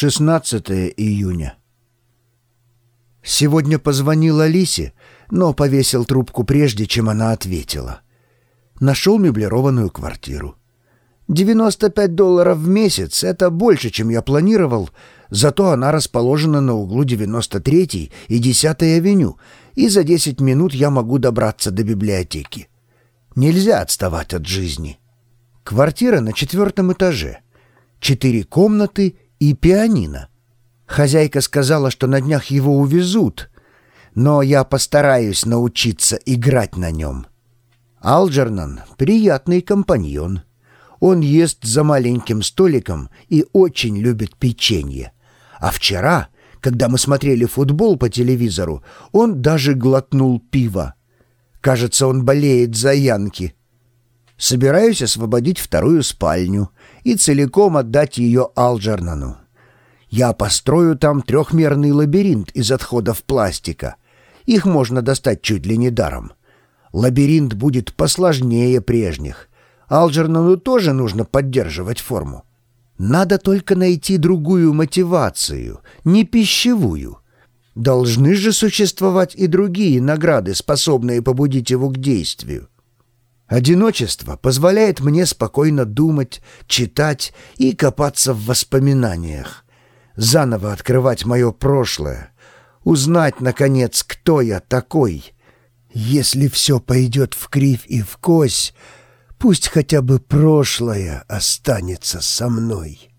16 июня. Сегодня позвонил Алисе, но повесил трубку прежде, чем она ответила. Нашел меблированную квартиру. 95 долларов в месяц — это больше, чем я планировал, зато она расположена на углу 93 и 10 авеню, и за 10 минут я могу добраться до библиотеки. Нельзя отставать от жизни. Квартира на четвертом этаже. Четыре комнаты и пианино. Хозяйка сказала, что на днях его увезут, но я постараюсь научиться играть на нем. Алджернан — приятный компаньон. Он ест за маленьким столиком и очень любит печенье. А вчера, когда мы смотрели футбол по телевизору, он даже глотнул пиво. Кажется, он болеет за Янки. Собираюсь освободить вторую спальню и целиком отдать ее Алджернану. Я построю там трехмерный лабиринт из отходов пластика. Их можно достать чуть ли не даром. Лабиринт будет посложнее прежних. Алджернану тоже нужно поддерживать форму. Надо только найти другую мотивацию, не пищевую. Должны же существовать и другие награды, способные побудить его к действию. Одиночество позволяет мне спокойно думать, читать и копаться в воспоминаниях заново открывать мое прошлое, узнать, наконец, кто я такой. Если все пойдет в кривь и в кось, пусть хотя бы прошлое останется со мной».